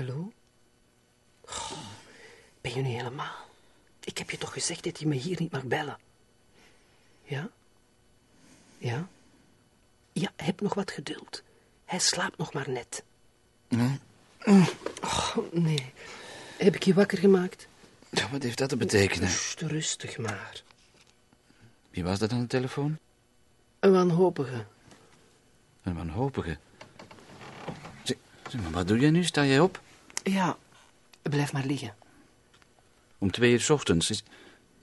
Hallo? Oh, ben je nu helemaal? Ik heb je toch gezegd dat je me hier niet mag bellen? Ja? Ja? Ja, heb nog wat geduld. Hij slaapt nog maar net. Nee. Oh, nee. Heb ik je wakker gemaakt? Ja, wat heeft dat te betekenen? Rustig maar. Wie was dat aan de telefoon? Een wanhopige. Een wanhopige. Zeg, zeg, maar wat doe jij nu? Sta jij op? Ja, blijf maar liggen. Om twee uur 's ochtends. Is,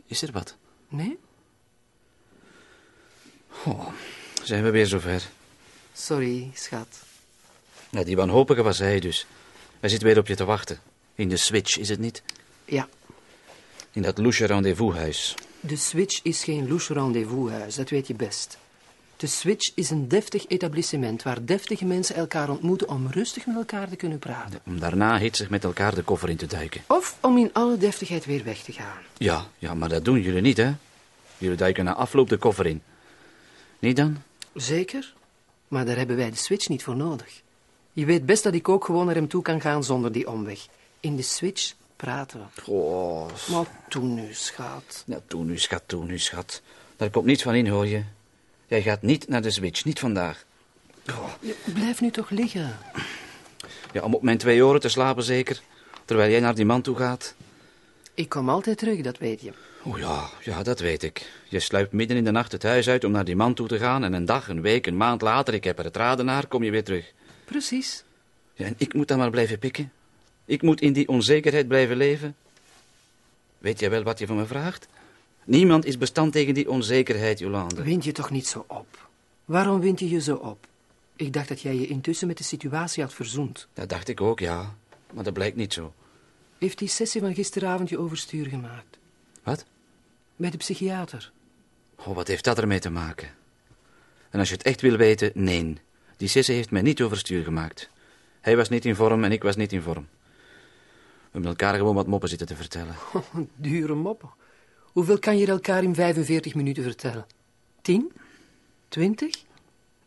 is er wat? Nee? Oh, zijn we weer zover? Sorry, schat. Ja, die wanhopige was hij dus. Hij zit weer op je te wachten. In de switch, is het niet? Ja, In dat loesje rendezvoushuis. de Switch is geen louche rendezvoushuis, dat weet je best. De Switch is een deftig etablissement waar deftige mensen elkaar ontmoeten om rustig met elkaar te kunnen praten. Om daarna hitsig met elkaar de koffer in te duiken. Of om in alle deftigheid weer weg te gaan. Ja, ja, maar dat doen jullie niet, hè? Jullie duiken na afloop de koffer in. Niet dan? Zeker, maar daar hebben wij de Switch niet voor nodig. Je weet best dat ik ook gewoon naar hem toe kan gaan zonder die omweg. In de Switch praten we. Oh, Maar toen nu, schat. ja, toe nu, schat, toe nu, schat. Daar komt niets van in, hoor je. Jij gaat niet naar de switch, niet vandaag. Je- Blijf nu toch liggen. Ja, om op mijn twee oren te slapen, zeker. Terwijl jij naar die man toe gaat. Ik kom altijd terug, dat weet je. Oh ja, ja, dat weet ik. Je sluipt midden in de nacht het huis uit om naar die man toe te gaan... en een dag, een week, een maand later, ik heb er het raden naar, kom je weer terug. Precies. Ja, en ik moet dan maar blijven pikken. Ik moet in die onzekerheid blijven leven. Weet jij wel wat je van me vraagt? Niemand is bestand tegen die onzekerheid, Jolande. Wind je toch niet zo op? Waarom wind je je zo op? Ik dacht dat jij je intussen met de situatie had verzoend. Dat dacht ik ook, ja. Maar dat blijkt niet zo. Heeft die sessie van gisteravond je overstuur gemaakt? Wat? Bij de psychiater. Oh, wat heeft dat ermee te maken? En als je het echt wil weten, nee. Die sisse heeft mij niet overstuur gemaakt. Hij was niet in vorm en ik was niet in vorm. We hebben elkaar gewoon wat moppen zitten te vertellen. Dure moppen. Hoeveel kan je elkaar in 45 minuten vertellen? 10? 20?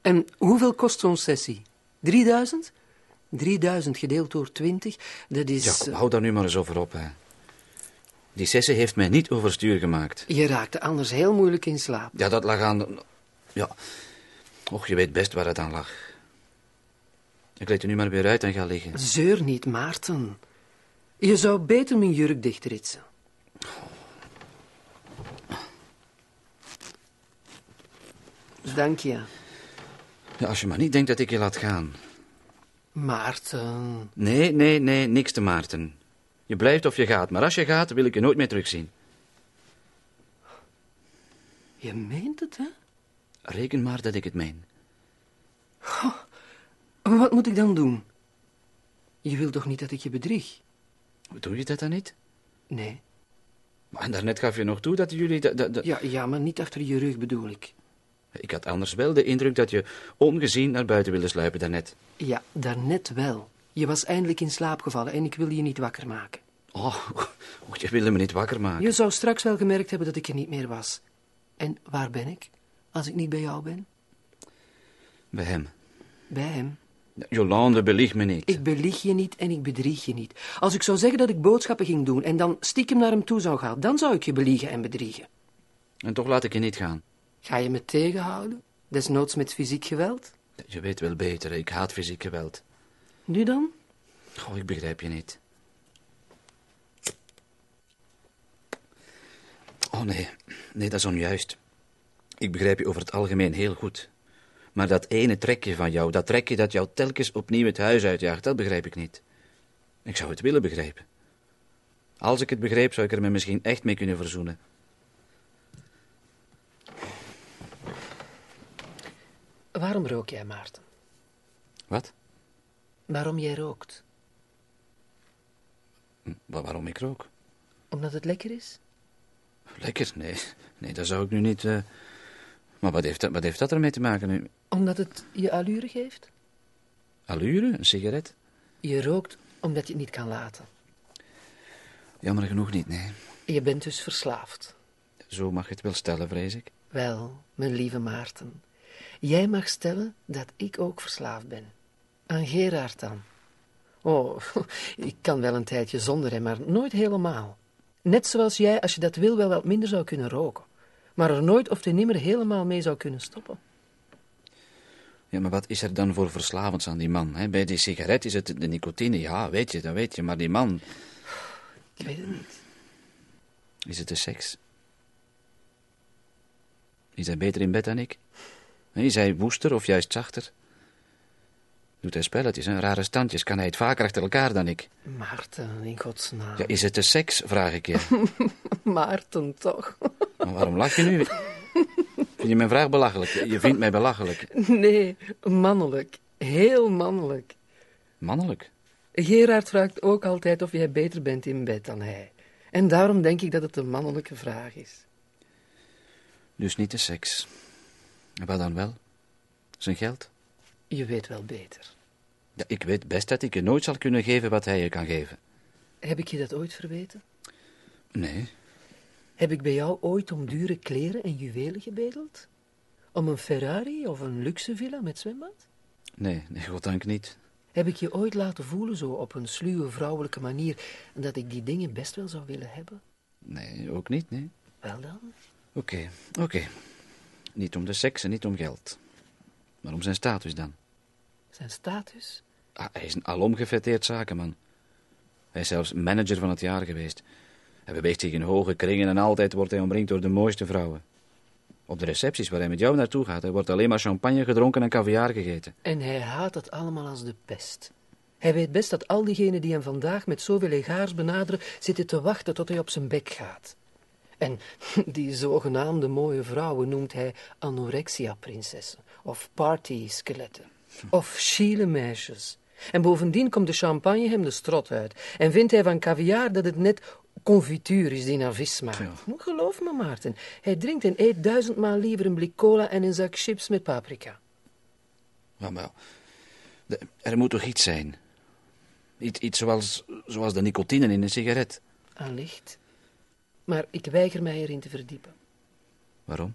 En hoeveel kost zo'n sessie? 3000? 3000 gedeeld door 20, dat is... Ja, eh, hou daar nu maar eens over op, hè. Die sisse heeft mij niet overstuur gemaakt. Je raakte anders heel moeilijk in slaap. Ja, dat lag aan... Ja. Och, je weet best waar het aan lag. Ik leed er nu maar weer uit en ga liggen. Zeur niet, Maarten. Je zou beter mijn jurk dichtritsen. Dank je. Ja, als je maar niet denkt dat ik je laat gaan. Maarten. Nee, nee, nee, niks te Maarten. Je blijft of je gaat, maar als je gaat, wil ik je nooit meer terugzien. Je meent het, hè? Reken maar dat ik het meen. Wat moet ik dan doen? Je wilt toch niet dat ik je bedrieg? Doe je dat dan niet? Nee. Maar daarnet gaf je nog toe dat jullie... dat- dat- dat- Ja, ja, maar niet achter je rug bedoel ik. Ik had anders wel de indruk dat je ongezien naar buiten wilde sluipen daarnet. Ja, daarnet wel. Je was eindelijk in slaap gevallen en ik wilde je niet wakker maken. Oh, je wilde me niet wakker maken. Je zou straks wel gemerkt hebben dat ik er niet meer was. En waar ben ik, als ik niet bij jou ben? Bij hem. Bij hem. Jolande, belieg me niet. Ik belieg je niet en ik bedrieg je niet. Als ik zou zeggen dat ik boodschappen ging doen en dan stiekem naar hem toe zou gaan, dan zou ik je beliegen en bedriegen. En toch laat ik je niet gaan. Ga je me tegenhouden? Desnoods met fysiek geweld? Je weet wel beter, ik haat fysiek geweld. Nu dan? Oh, ik begrijp je niet. Oh nee, nee, dat is onjuist. Ik begrijp je over het algemeen heel goed. Maar dat ene trekje van jou, dat trekje dat jou telkens opnieuw het huis uitjaagt, dat begrijp ik niet. Ik zou het willen begrijpen. Als ik het begreep, zou ik er me misschien echt mee kunnen verzoenen. Waarom rook jij, Maarten? Wat? Waarom jij rookt? Hm, wa- waarom ik rook? Omdat het lekker is? Lekker? Nee, nee, dat zou ik nu niet... eh, Maar wat heeft, dat, wat heeft dat ermee te maken nu? Omdat het je allure geeft? Allure? Een sigaret? Je rookt omdat je het niet kan laten. Jammer genoeg niet, nee. Je bent dus verslaafd. Zo mag je het wel stellen, vrees ik. Wel, mijn lieve Maarten. Jij mag stellen dat ik ook verslaafd ben. Aan Gerard dan. Oh, ik kan wel een tijdje zonder hem, maar nooit helemaal. Net zoals jij, als je dat wil, wel wat minder zou kunnen roken. Maar er nooit of te nimmer helemaal mee zou kunnen stoppen. Ja, maar wat is er dan voor verslavends aan die man? Hè? Bij die sigaret is het de nicotine, ja, weet je, dat weet je. Maar die man, Ik weet het niet. is het de seks? Is hij beter in bed dan ik? Is hij woester of juist zachter? Doet hij spelletjes en rare standjes? Kan hij het vaker achter elkaar dan ik? Maarten, in godsnaam. Ja, is het de seks, vraag ik je. Maarten, toch? Maar waarom lach je nu? Vind je mijn vraag belachelijk? Je vindt mij belachelijk. Nee, mannelijk. Heel mannelijk. Mannelijk? Gerard vraagt ook altijd of jij beter bent in bed dan hij. En daarom denk ik dat het een mannelijke vraag is. Dus niet de seks. Wat dan wel? Zijn geld? Je weet wel beter. Ja, ik weet best dat ik je nooit zal kunnen geven wat hij je kan geven. Heb ik je dat ooit verweten? Nee, Heb ik bij jou ooit om dure kleren en juwelen gebedeld? Om een Ferrari of een luxe villa met zwembad? nee, nee, goddank niet. Heb ik je ooit laten voelen, zo op een sluwe vrouwelijke manier, dat ik die dingen best wel zou willen hebben? Nee, ook niet, nee. Wel dan? Oké, oké. Niet om de seks en niet om geld. Maar om zijn status dan. Zijn status? Ah, hij is een alomgefeteerd zakenman. Hij is zelfs manager van het jaar geweest. Hij beweegt zich in hoge kringen en altijd wordt hij omringd door de mooiste vrouwen. Op de recepties waar hij met jou naartoe gaat, er wordt alleen maar champagne gedronken en caviar gegeten. En hij haat het allemaal als de pest. Hij weet best dat al diegenen die hem vandaag met zoveel egaars benaderen, zitten te wachten tot hij op zijn bek gaat. En die zogenaamde mooie vrouwen noemt hij anorexia-prinsessen, of party-skeletten, of chiele-meisjes. En bovendien komt de champagne hem de strot uit, en vindt hij van caviar dat het net confituur is die naar vis smaakt. Ja. Geloof me, Maarten, hij drinkt en eet duizendmaal liever een blik cola en een zak chips met paprika. Ja, maar de- er moet toch iets zijn? Iets, iets zoals, zoals de nicotine in een sigaret. Allicht. Maar ik weiger mij erin te verdiepen, Waarom?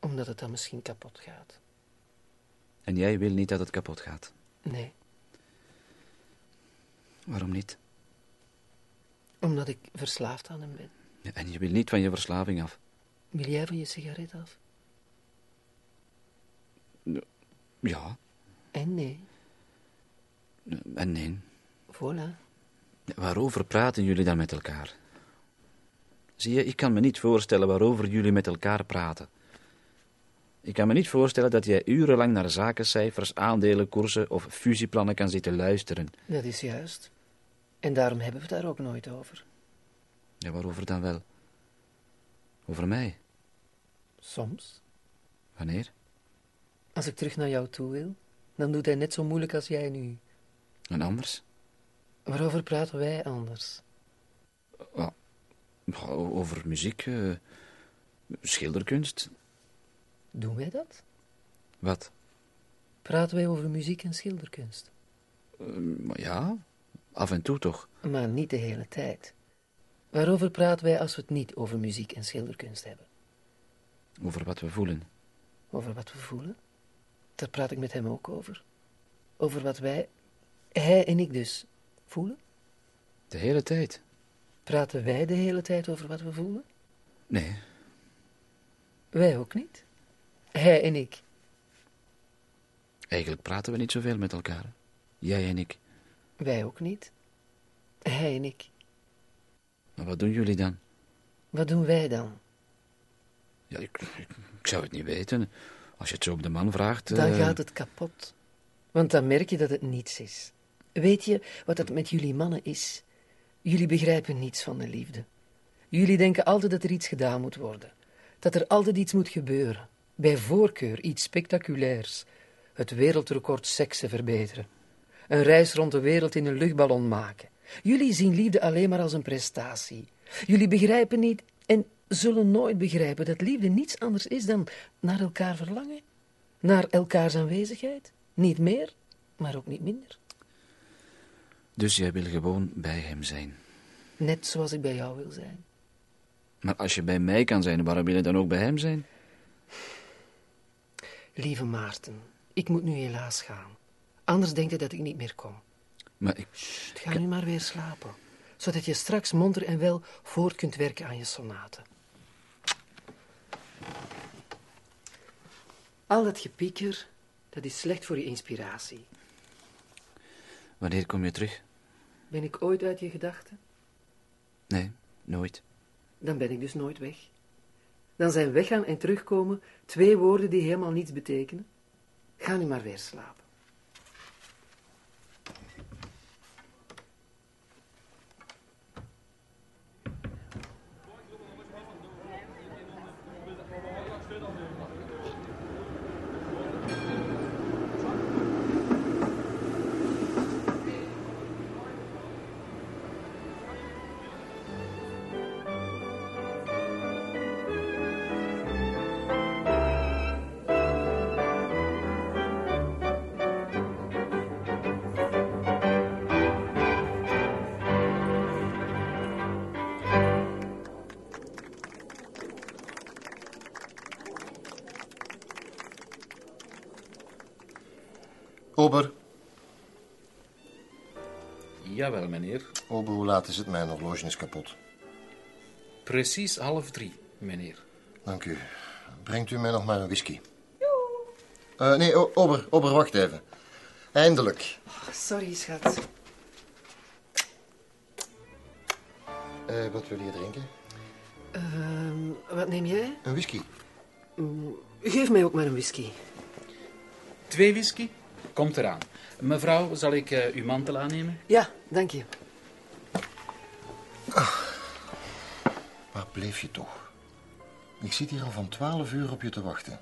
omdat het dan misschien kapot gaat. En jij wil niet dat het kapot gaat. Nee, Waarom niet? omdat ik verslaafd aan hem ben. Ja, En je wil niet van je verslaving af. Wil jij van je sigaret af? Ja, En nee, en nee. voilà. Waarover praten jullie dan met elkaar? Zie je, ik kan me niet voorstellen waarover jullie met elkaar praten. Ik kan me niet voorstellen dat jij urenlang naar zakencijfers, aandelenkoersen of fusieplannen kan zitten luisteren. Dat is juist. En daarom hebben we het daar ook nooit over. Ja, waarover dan wel? Over mij? Soms, Wanneer? als ik terug naar jou toe wil, dan doet hij net zo moeilijk als jij nu. En anders? Waarover praten wij anders? Over muziek, eh, schilderkunst. Doen wij dat? Wat? Praten wij over muziek en schilderkunst? Eh, maar ja, af en toe toch. Maar niet de hele tijd. Waarover praten wij als we het niet over muziek en schilderkunst hebben? Over wat we voelen. Over wat we voelen? Daar praat ik met hem ook over. Over wat wij, hij en ik dus, voelen? De hele tijd. Praten wij de hele tijd over wat we voelen? Nee, Wij ook niet. Hij en ik. eigenlijk praten we niet zoveel met elkaar. Jij en ik. Wij ook niet. Hij en ik. Maar wat doen jullie dan? Wat doen wij dan? Ja, ik, ik, ik zou het niet weten. Als je het zo op de man vraagt. Dan eh, gaat het kapot. Want dan merk je dat het niets is. Weet je wat het met jullie mannen is? Jullie begrijpen niets van de liefde. Jullie denken altijd dat er iets gedaan moet worden. Dat er altijd iets moet gebeuren. Bij voorkeur iets spectaculairs. Het wereldrecord seksen verbeteren. Een reis rond de wereld in een luchtballon maken. Jullie zien liefde alleen maar als een prestatie. Jullie begrijpen niet en zullen nooit begrijpen dat liefde niets anders is dan naar elkaar verlangen. Naar elkaars aanwezigheid. Niet meer, maar ook niet minder. Dus jij wil gewoon bij hem zijn. Net zoals ik bij jou wil zijn. Maar als je bij mij kan zijn, waarom wil je dan ook bij hem zijn? Lieve Maarten, ik moet nu helaas gaan. Anders denkt hij dat ik niet meer kom. Maar ik... Sst, ga nu maar weer slapen. Zodat je straks monter en wel voort kunt werken aan je sonaten. Al dat gepieker, dat is slecht voor je inspiratie. Wanneer kom je terug? Ben ik ooit uit je gedachten? Nee, nooit. Dan ben ik dus nooit weg. Dan zijn weggaan en terugkomen twee woorden die helemaal niets betekenen. Ga nu maar weer slapen. Laat is het? Mijn horloge is kapot. Precies half drie, meneer. Dank u. Brengt u mij nog maar een whisky? Eh, nee, o- Ober, Ober, wacht even. Eindelijk. Sorry, schat. Eh, wat wil je drinken? Ehm, wat neem jij? Een whisky. Geef mij ook maar een whisky. Twee whisky? Komt eraan. Mevrouw, zal ik eh, uw mantel aannemen? Ja, dank je. Bleef je toch? Ik zit hier al van twaalf uur op je te wachten.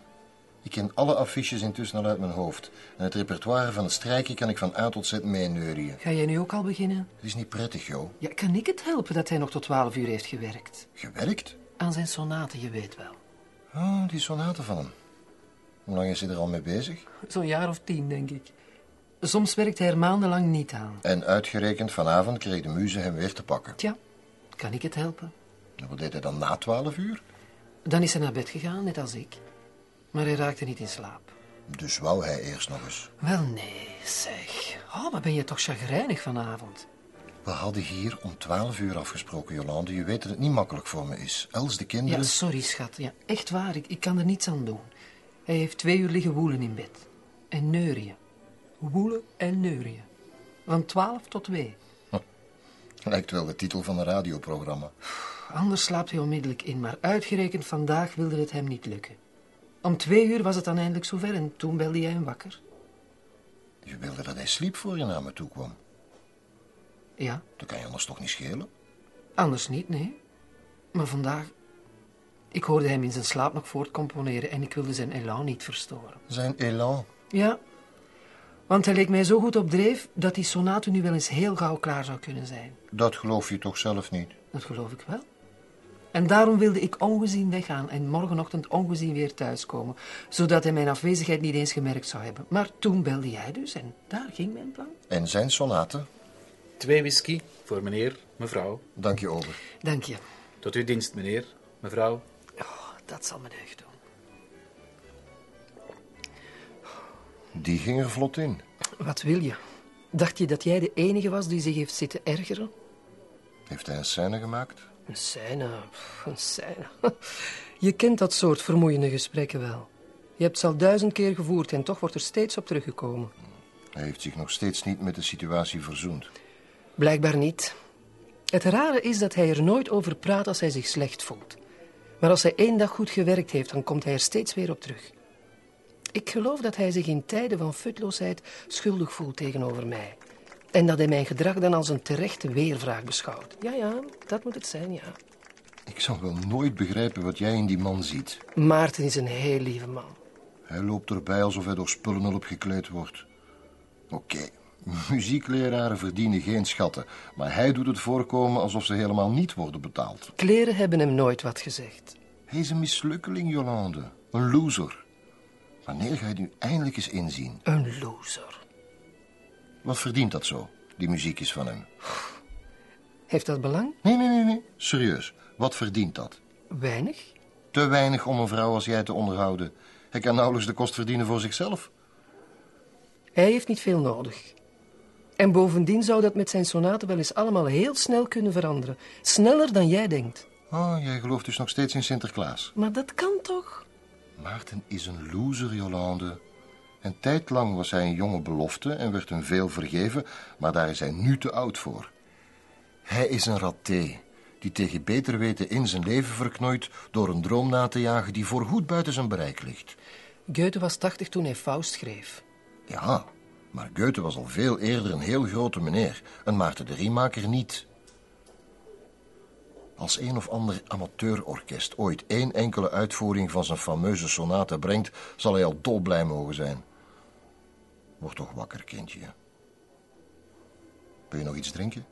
Ik ken alle affiches intussen al uit mijn hoofd. En het repertoire van het strijken kan ik van A tot Z meeneurien. Ga jij nu ook al beginnen? Het is niet prettig, joh. Ja, kan ik het helpen dat hij nog tot twaalf uur heeft gewerkt? Gewerkt? Aan zijn sonaten, je weet wel. Oh, die sonaten van hem. Hoe lang is hij er al mee bezig? Zo'n jaar of tien, denk ik. Soms werkt hij er maandenlang niet aan. En uitgerekend vanavond kreeg de muze hem weer te pakken. Tja, kan ik het helpen? En wat deed hij dan na twaalf uur? Dan is hij naar bed gegaan, net als ik. Maar hij raakte niet in slaap. Dus wou hij eerst nog eens. Wel, nee, zeg. Oh, wat ben je toch chagrijnig vanavond. We hadden hier om twaalf uur afgesproken, Jolande. Je weet dat het niet makkelijk voor me is. Els, de kinderen... Ja, sorry, schat. Ja, echt waar, ik, ik kan er niets aan doen. Hij heeft twee uur liggen woelen in bed. En neurien. Woelen en neurien. Van twaalf tot twee. Lijkt wel de titel van een radioprogramma. Anders slaapt hij onmiddellijk in, maar uitgerekend vandaag wilde het hem niet lukken. Om twee uur was het dan eindelijk zover en toen belde hij hem wakker. Je wilde dat hij sliep voor je naar me toe kwam. Ja, Dat kan je anders toch niet schelen? anders niet, nee. Maar vandaag... Ik hoorde hem in zijn slaap nog voortcomponeren en ik wilde zijn elan niet verstoren. Zijn elan. Ja, want hij leek mij zo goed op dreef dat die sonate nu wel eens heel gauw klaar zou kunnen zijn. Dat geloof je toch zelf niet? Dat geloof ik wel. En daarom wilde ik ongezien weggaan en morgenochtend ongezien weer thuiskomen, zodat hij mijn afwezigheid niet eens gemerkt zou hebben. Maar toen belde jij dus en daar ging mijn plan. En zijn sonaten? Twee whisky voor meneer, mevrouw. Dank je, Ober. Dank je. Tot uw dienst, meneer, mevrouw. Oh, dat zal me deugd doen. Die ging er vlot in. Wat wil je? Dacht je dat jij de enige was die zich heeft zitten ergeren? Heeft hij een scène gemaakt? Een scène, een scène. Je kent dat soort vermoeiende gesprekken wel. Je hebt ze al duizend keer gevoerd en toch wordt er steeds op teruggekomen. Hij heeft zich nog steeds niet met de situatie verzoend. Blijkbaar niet. Het rare is dat hij er nooit over praat als hij zich slecht voelt. Maar als hij één dag goed gewerkt heeft, dan komt hij er steeds weer op terug. Ik geloof dat hij zich in tijden van futloosheid schuldig voelt tegenover mij. En dat hij mijn gedrag dan als een terechte weervraag beschouwt. Ja, ja, dat moet het zijn, ja. Ik zal wel nooit begrijpen wat jij in die man ziet. Maarten is een heel lieve man. Hij loopt erbij alsof hij door spullenhulp gekleed wordt. Oké, muziekleraren verdienen geen schatten, maar hij doet het voorkomen alsof ze helemaal niet worden betaald. Kleren hebben hem nooit wat gezegd. Hij is een mislukkeling, Jolande. Een loser. Wanneer ga je het nu eindelijk eens inzien? Een loser. Wat verdient dat zo? Die muziek is van hem. Heeft dat belang? Nee, nee, nee, nee. Serieus. Wat verdient dat? Weinig. Te weinig om een vrouw als jij te onderhouden. Hij kan nauwelijks de kost verdienen voor zichzelf. Hij heeft niet veel nodig. En bovendien zou dat met zijn sonaten wel eens allemaal heel snel kunnen veranderen. Sneller dan jij denkt. Oh, jij gelooft dus nog steeds in Sinterklaas. Maar dat kan toch? Maarten is een loser, Jolande. Een tijd lang was hij een jonge belofte en werd hem veel vergeven, maar daar is hij nu te oud voor. Hij is een raté, die tegen beter weten in zijn leven verknoeit door een droom na te jagen die voorgoed buiten zijn bereik ligt. Goethe was tachtig toen hij Faust schreef. Ja, maar Goethe was al veel eerder een heel grote meneer, een Maarten de Riemaker niet. Als een of ander amateurorkest ooit één enkele uitvoering van zijn fameuze sonate brengt, zal hij al dolblij mogen zijn. Word toch wakker, kindje. Wil je nog iets drinken?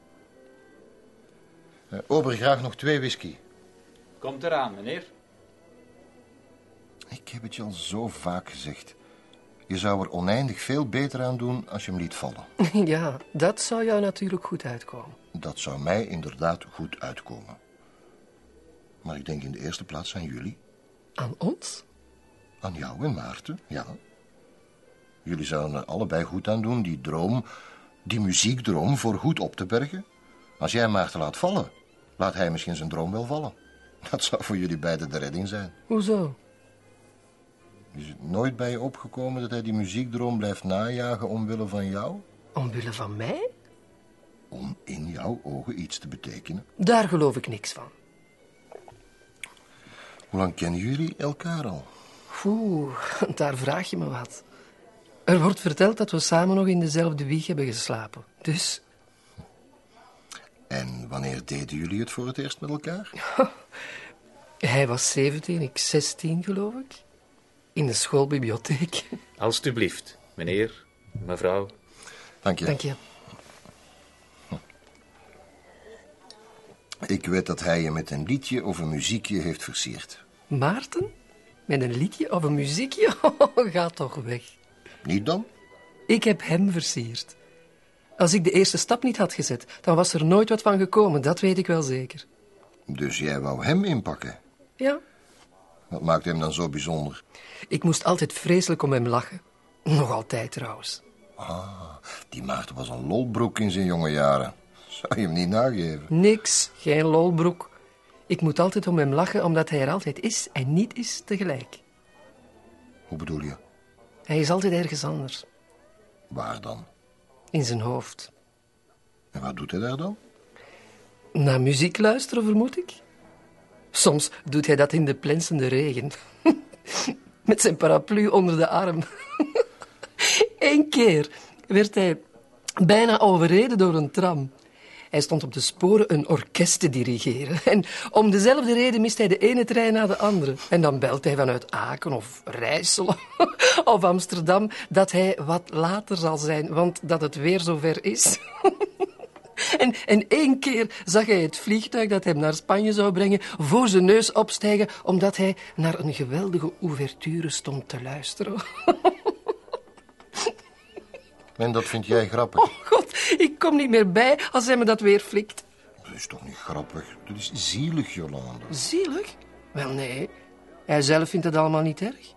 Uh, ober, graag nog twee whisky. Komt eraan, meneer. Ik heb het je al zo vaak gezegd. Je zou er oneindig veel beter aan doen als je hem liet vallen. Ja, dat zou jou natuurlijk goed uitkomen. Dat zou mij inderdaad goed uitkomen. Maar ik denk in de eerste plaats aan jullie. Aan ons? Aan jou en Maarten, ja. Jullie zouden er allebei goed aan doen die droom, die muziekdroom, voor goed op te bergen. Als jij Maarten laat vallen, laat hij misschien zijn droom wel vallen. Dat zou voor jullie beiden de redding zijn. Hoezo? Is het nooit bij je opgekomen dat hij die muziekdroom blijft najagen omwille van jou? Omwille van mij? Om in jouw ogen iets te betekenen. Daar geloof ik niks van. Hoe lang kennen jullie elkaar al? Oeh, daar vraag je me wat. Er wordt verteld dat we samen nog in dezelfde wieg hebben geslapen. Dus... En wanneer deden jullie het voor het eerst met elkaar? Hij was 17, ik 16, geloof ik. In de schoolbibliotheek. Alsjeblieft, meneer, mevrouw. Dank je. Dank je. Ik weet dat hij je met een liedje of een muziekje heeft versierd. Maarten? Met een liedje of een muziekje? Oh, ga toch weg. Niet dan? Ik heb hem versierd. Als ik de eerste stap niet had gezet, dan was er nooit wat van gekomen, dat weet ik wel zeker. Dus jij wou hem inpakken? Ja. Wat maakt hem dan zo bijzonder? Ik moest altijd vreselijk om hem lachen. Nog altijd trouwens. Ah, die Maarten was een lolbroek in zijn jonge jaren. Zou je hem niet nageven? Niks, geen lolbroek. Ik moet altijd om hem lachen omdat hij er altijd is en niet is tegelijk. Hoe bedoel je? Hij is altijd ergens anders. Waar dan? In zijn hoofd. En wat doet hij daar dan? Naar muziek luisteren, vermoed ik. Soms doet hij dat in de plensende regen. Met zijn paraplu onder de arm. Eén keer werd hij bijna overreden door een tram. Hij stond op de sporen een orkest te dirigeren. En om dezelfde reden mist hij de ene trein na de andere. En dan belt hij vanuit Aken of Rijssel of Amsterdam dat hij wat later zal zijn, want dat het weer zover is. En, en één keer zag hij het vliegtuig dat hem naar Spanje zou brengen voor zijn neus opstijgen, omdat hij naar een geweldige ouverture stond te luisteren. En dat vind jij grappig? Oh god, ik kom niet meer bij als hij me dat weer flikt. Dat is toch niet grappig? Dat is zielig, Jolande. Zielig? Wel nee, hij zelf vindt het allemaal niet erg.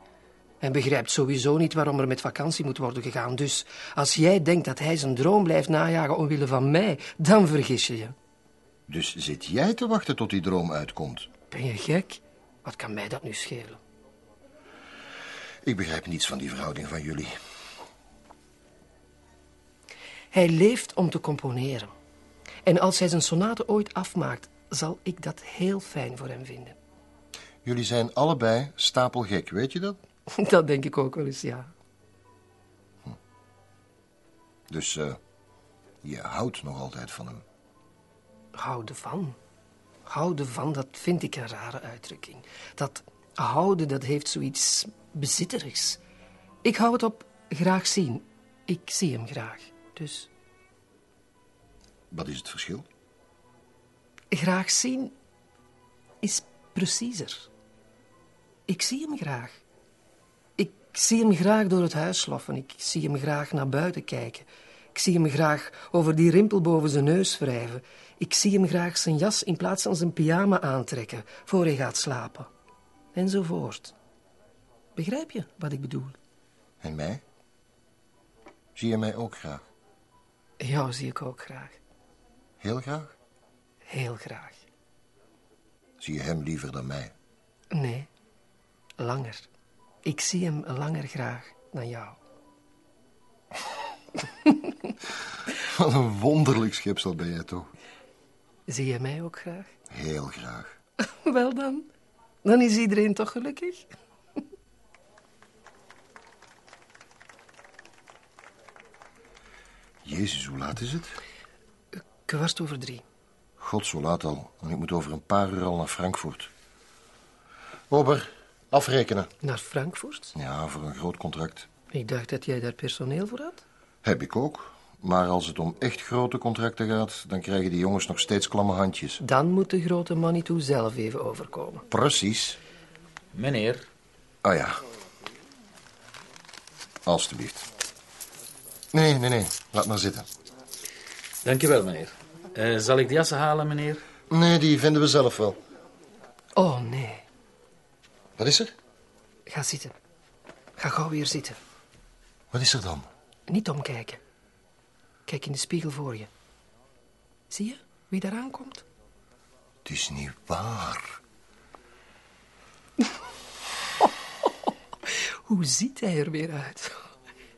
Hij begrijpt sowieso niet waarom er met vakantie moet worden gegaan. Dus als jij denkt dat hij zijn droom blijft najagen omwille van mij, dan vergis je je. Dus zit jij te wachten tot die droom uitkomt? Ben je gek? Wat kan mij dat nu schelen? Ik begrijp niets van die verhouding van jullie. Hij leeft om te componeren. En als hij zijn sonate ooit afmaakt, zal ik dat heel fijn voor hem vinden. Jullie zijn allebei stapelgek, weet je dat? Dat denk ik ook wel eens, ja. Dus uh, je houdt nog altijd van hem. Houden van? Houden van, dat vind ik een rare uitdrukking. Dat houden, dat heeft zoiets bezitterigs. Ik hou het op graag zien. Ik zie hem graag, dus... Wat is het verschil? Graag zien is preciezer. Ik zie hem graag. Ik zie hem graag door het huis sloffen. Ik zie hem graag naar buiten kijken. Ik zie hem graag over die rimpel boven zijn neus wrijven. Ik zie hem graag zijn jas in plaats van zijn pyjama aantrekken voor hij gaat slapen. Enzovoort. Begrijp je wat ik bedoel? En mij? Zie je mij ook graag? Jou zie ik ook graag. Heel graag? Heel graag. Zie je hem liever dan mij? Nee, langer. Ik zie hem langer graag dan jou. Wat een wonderlijk schepsel ben jij toch? Zie je mij ook graag? Heel graag. Wel dan. Dan is iedereen toch gelukkig? Jezus, hoe laat is het? Kwart over drie. God, zo laat al. En ik moet over een paar uur al naar Frankfurt. Ober, afrekenen. Naar Frankfurt? Ja, voor een groot contract. Ik dacht dat jij daar personeel voor had. Heb ik ook. Maar als het om echt grote contracten gaat, dan krijgen die jongens nog steeds klamme handjes. Dan moet de grote Manitou zelf even overkomen. Precies. Meneer, Ah ja. Alsjeblieft. Nee, nee, nee. Laat maar zitten. dankjewel, meneer. Eh, zal ik de jassen halen, meneer? Nee, die vinden we zelf wel. Oh nee. Wat is er? Ga zitten. Ga gauw weer zitten. Wat is er dan? Niet omkijken. Kijk in de spiegel voor je. Zie je wie daar aankomt? Het is niet waar. Hoe ziet hij er weer uit?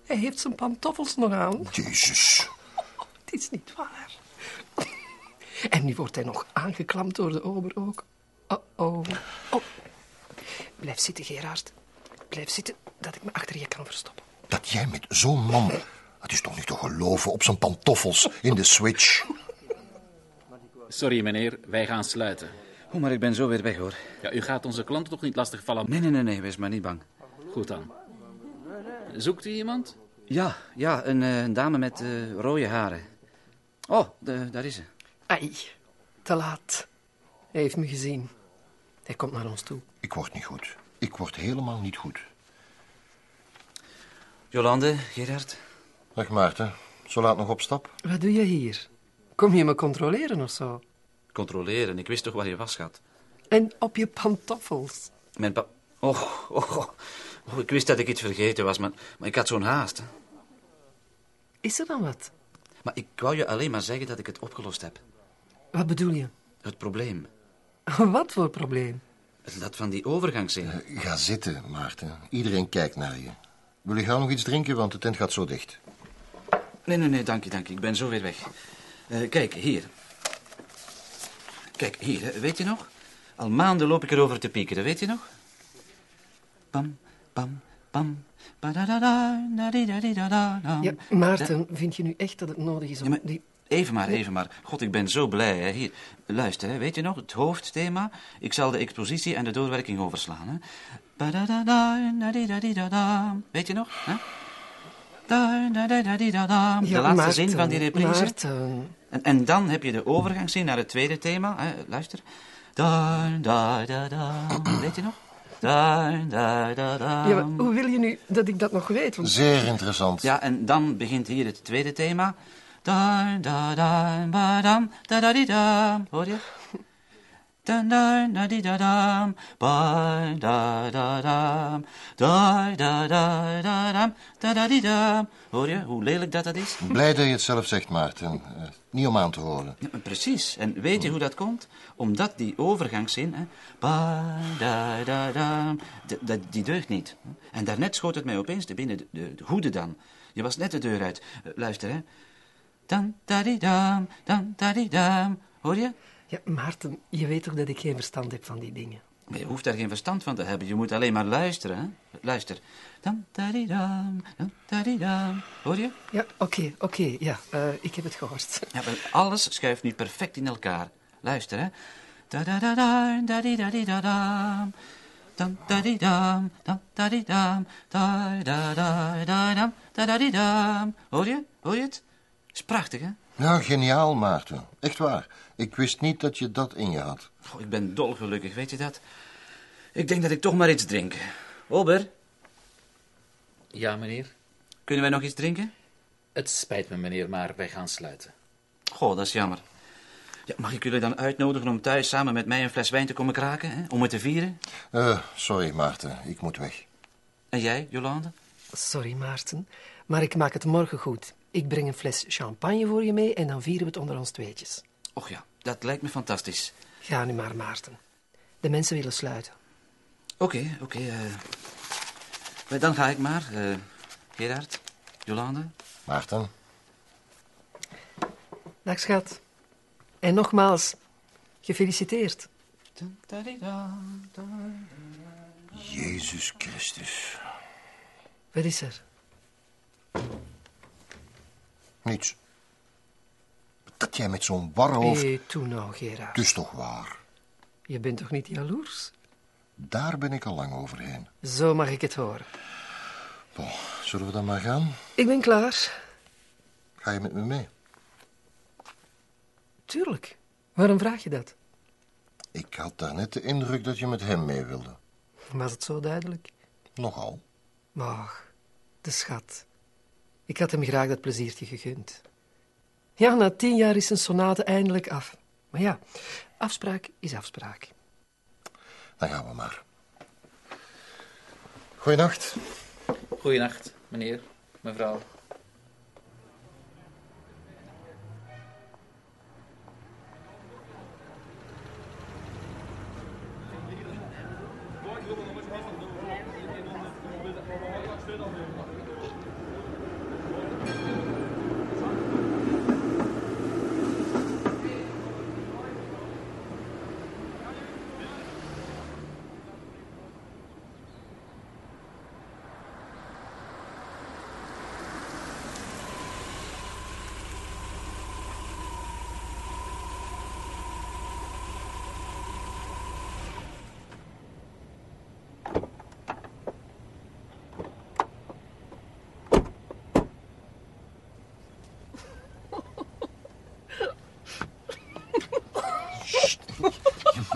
Hij heeft zijn pantoffels nog aan. Jezus. Het is niet waar. En nu wordt hij nog aangeklampt door de ober ook. Oh, oh. oh. Blijf zitten, Gerard. Blijf zitten, dat ik me achter je kan verstoppen. Dat jij met zo'n man... Het is toch niet te geloven op zijn pantoffels in de switch. Sorry, meneer, wij gaan sluiten. Oh, maar ik ben zo weer weg, hoor. Ja, u gaat onze klanten toch niet lastigvallen? Nee, nee, nee, nee, wees maar niet bang. Goed dan. Zoekt u iemand? Ja, ja, een, eh, een dame met eh, rode haren. Oh, de- daar is ze. Ai, te laat. Hij heeft me gezien. Hij komt naar ons toe. Ik word niet goed. Ik word helemaal niet goed. Jolande, Gerard. Dag Maarten. Zo laat nog op stap? Wat doe je hier? Kom je me controleren of zo? Controleren, ik wist toch waar je was, schat. En op je pantoffels. Mijn pa... Och, och, och. Oh, ik wist dat ik iets vergeten was, maar, maar ik had zo'n haast. hè. Is er dan wat? Maar ik wou je alleen maar zeggen dat ik het opgelost heb. Wat bedoel je? Het probleem. Wat voor probleem? Dat van die overgangszin. Eh, Ga zitten, Maarten. Iedereen kijkt naar je. Wil je gauw nog iets drinken, want de tent gaat zo dicht. Nee, nee, nee, dank je, dank je. Ik ben zo weer weg. Eh, kijk, hier. Kijk, hier, hè. weet je nog? Al maanden loop ik erover te piekeren, weet je nog? Pam, da-di-da-di-da-da-da. Ja, Maarten, vind je nu echt dat het nodig is om Ja, maar die... even maar, even maar. God, ik ben zo blij. Hè. Hier, luister, hè. weet je nog? Het hoofdthema. Ik zal de expositie en de doorwerking overslaan. Hè. Weet je nog? Hè? De Ja, laatste Maarten, zin van die reprise. Maarten, En, en dan heb je de overgangszin naar het tweede thema. Hè. Luister. Da, da, da, da. Weet je nog? Da, da, da, da. ja, maar hoe wil je nu dat ik dat nog weet? Want Zeer interessant. Ja, en dan begint hier het tweede thema. Da, da, da, ba, dam, da, da, di. Hoor je? Da, da, da, di, da, dam. Ba, da, da, dam. Da, da, da, da, dam. Da, da, di, dam. Hoor je hoe lelijk dat dat is? Blij dat je het zelf zegt, Maarten. Eh, niet om aan te horen. Ja, precies. En weet je hoe dat komt? Omdat die overgangszin, hè, ba, da, da, da, d- dat- die deugt niet. En daarnet schoot het mij opeens te binnen, de, de, de hoede dan. Je was net de deur uit. Eh, luister, hè. Dan, da, di, dam, dan, da, di, dam. Hoor je? Ja, Maarten, je weet toch dat ik geen verstand heb van die dingen? Maar je hoeft daar geen verstand van te hebben. Je moet alleen maar luisteren, hè. Luister. Dan, da, di, dam, dan, da, di, dam. Hoor je? Ja, oké, oké, ja, eh, ik heb het gehoord. Ja, maar alles schuift nu perfect in elkaar. Luister, hè. Da da da da da di da di da dam. Da di dam, dan da di dam, da da da da dam, da da di dam. Hoor je? Hoor je het? Is prachtig, hè? Nou, geniaal, Maarten. Echt waar. Ik wist niet dat je dat in je had. Goh, ik ben dolgelukkig, weet je dat? Ik denk dat ik toch maar iets drink. Ober, Ja, meneer. kunnen wij nog iets drinken? Het spijt me, meneer, maar wij gaan sluiten. Goh, dat is jammer. Ja, mag ik jullie dan uitnodigen om thuis samen met mij een fles wijn te komen kraken? Hè? Om het te vieren? Eh, sorry, Maarten. Ik moet weg. En jij, Jolande? Sorry, Maarten, maar ik maak het morgen goed. Ik breng een fles champagne voor je mee en dan vieren we het onder ons tweetjes. Och ja, dat lijkt me fantastisch. Ga nu maar, Maarten. De mensen willen sluiten. Oké, oké. eh. Maar dan ga ik maar. eh Gerard, Jolande. Maarten, Dag, schat. En nogmaals, gefeliciteerd. Jezus Christus. Wat is er? Niets. Dat jij met zo'n warhoofd... Hé, toe nou, Gerard. Dus toch waar. Je bent toch niet jaloers? Daar ben ik al lang overheen. Zo mag ik het horen. Bon, zullen we dan maar gaan? Ik ben klaar. Ga je met me mee? Tuurlijk. Waarom vraag je dat? Ik had daarnet de indruk dat je met hem mee wilde. Was het zo duidelijk? Nogal. Ach, de schat. Ik had hem graag dat pleziertje gegund. Ja, na tien jaar is zijn sonate eindelijk af. Maar ja, afspraak is afspraak. Dan gaan we maar. Goeienacht. Goeienacht, meneer, mevrouw.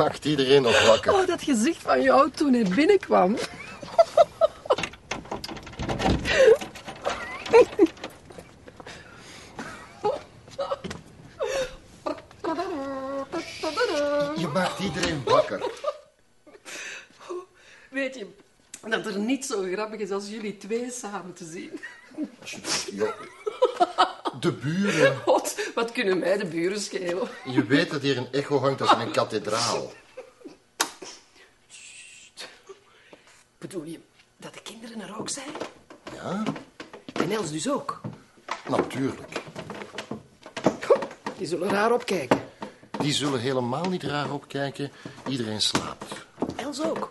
Maakt iedereen nog wakker. Oh, dat gezicht van jou toen hij binnenkwam. Je maakt iedereen wakker. Weet je, dat er niet zo grappig is als jullie twee samen te zien. De buren. Wat kunnen mij de buren schelen? Je weet dat hier een echo hangt als in een kathedraal. Bedoel je dat de kinderen er ook zijn? Ja, En Els dus ook? natuurlijk. Die zullen raar opkijken. Die zullen helemaal niet raar opkijken. Iedereen slaapt. Els ook.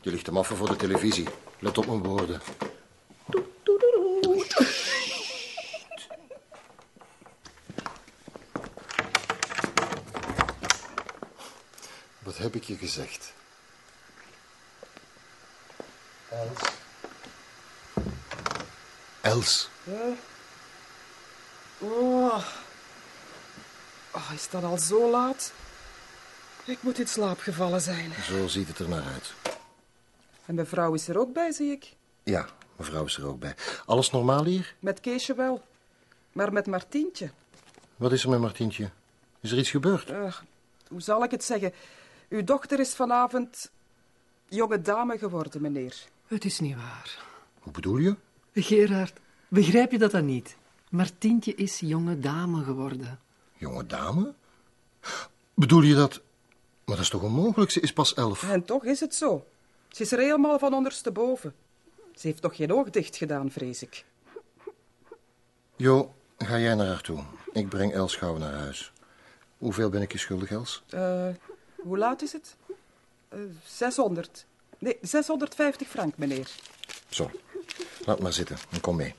Je ligt hem af voor de televisie. Let op mijn woorden. Ik je gezegd? Els. Els. Oh. oh, is dat al zo laat? Ik moet in slaap gevallen zijn. Zo ziet het er naar uit. En mijn vrouw is er ook bij, zie ik. Ja, mevrouw is er ook bij. Alles normaal hier? Met Keesje wel. Maar met Martientje. Wat is er met Martientje? Is er iets gebeurd? Eh, hoe zal ik het zeggen? Uw dochter is vanavond jonge dame geworden, meneer. Het is niet waar. Hoe bedoel je? Gerard, begrijp je dat dan niet? Martientje is jonge dame geworden. Jonge dame? Bedoel je dat... Maar dat is toch onmogelijk? Ze is pas elf. En toch is het zo. Ze is er helemaal van ondersteboven. Ze heeft nog geen oog dicht gedaan, vrees ik. Jo, ga jij naar haar toe. Ik breng Els gauw naar huis. Hoeveel ben ik je schuldig, Els? Eh, hoe laat is het? Eh 600. Nee, 650 frank, meneer. Zo, laat maar zitten en kom mee.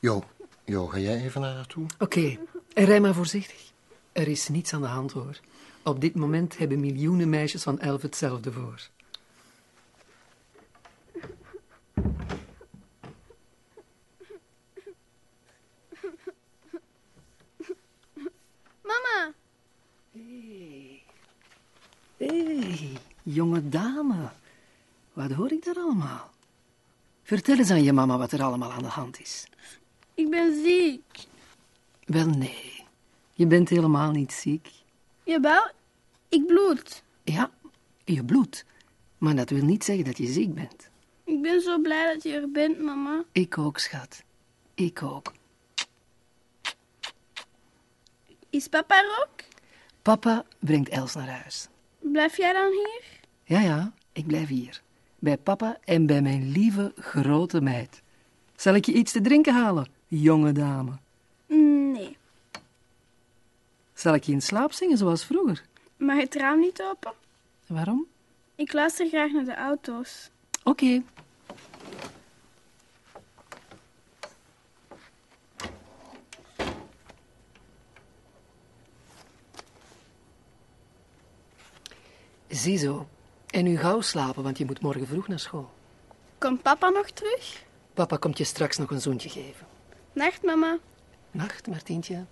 Jo, jo, ga jij even naar haar toe? Oké, en rij maar voorzichtig. Er is niets aan de hand, hoor. Op dit moment hebben miljoenen meisjes van elf hetzelfde voor. Mama, Hé, hey, jonge dame. Wat hoor ik daar allemaal? Vertel eens aan je mama wat er allemaal aan de hand is. ik ben ziek. Wel, nee. Je bent helemaal niet ziek. Jawel, ik bloed. Ja, je bloedt. Maar dat wil niet zeggen dat je ziek bent. Ik ben zo blij dat je er bent, mama. Ik ook, schat. Ik ook. Is papa er ook? Papa brengt Els naar huis. Blijf jij dan hier? Ja, ja, ik blijf hier. Bij papa en bij mijn lieve grote meid. Zal ik je iets te drinken halen, jonge dame? Nee. Zal ik je in slaap zingen zoals vroeger? Mag het raam niet open? Waarom? Ik luister graag naar de auto's. Oké. Ziezo. En nu gauw slapen, want je moet morgen vroeg naar school. Komt papa nog terug? Papa komt je straks nog een zoentje geven. Nacht, mama. Nacht, Martientje.